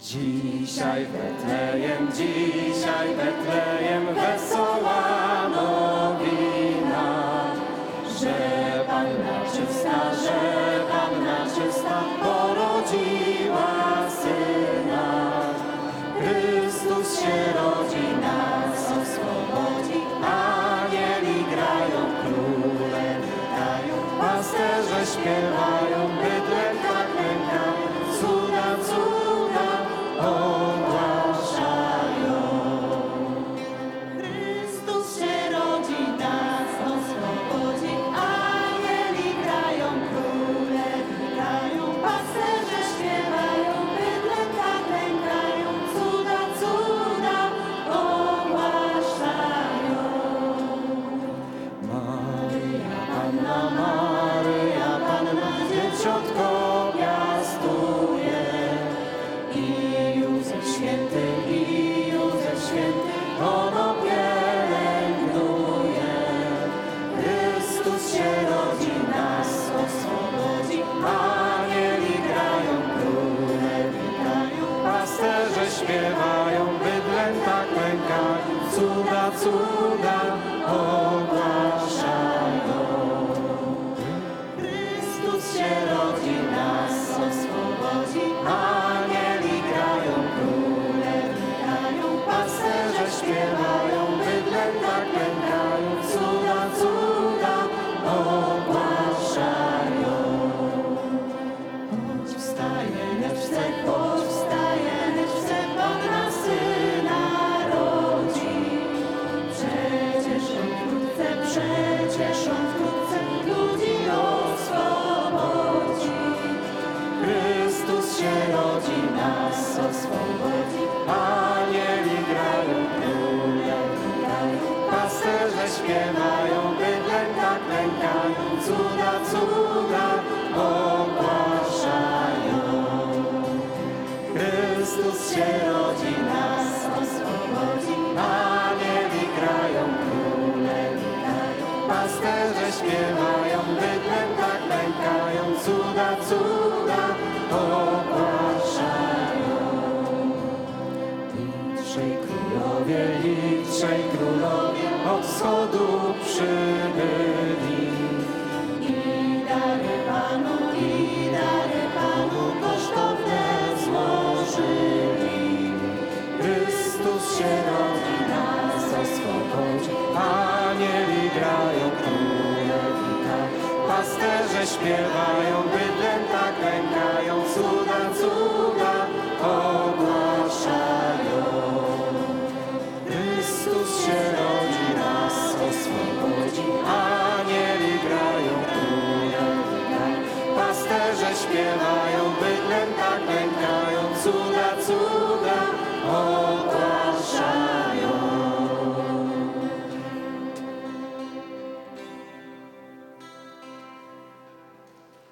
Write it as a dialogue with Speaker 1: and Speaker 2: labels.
Speaker 1: Dzisiaj Betlejem, dzisiaj Betlejem wesoła nowina, że Panna czysta, że Panna czysta porodziła Syna. Chrystus się rodzi, nas oswobodzi, anieli grają, króle witają, pasterze śpiewają, cuda,
Speaker 2: On wkrótce ludzi oswobodzi.
Speaker 1: Chrystus się rodzi, nas oswobodzi. Anieli grają, króle witają, pasterze śpiewają, bydlęta klękają, cuda, cuda śpiewają, bydlęta klękają, cuda, cuda ogłaszają. I trzej królowie, i trzej królowie od wschodu przybyli.
Speaker 2: śpiewają, bydlem tak lękają, cuda, cuda ogłaszają.
Speaker 1: Chrystus się rodzi, nas oswobodzi, anieli grają, królem Pasterze śpiewają, bydlem tak lękają, cuda, cuda ogłaszają.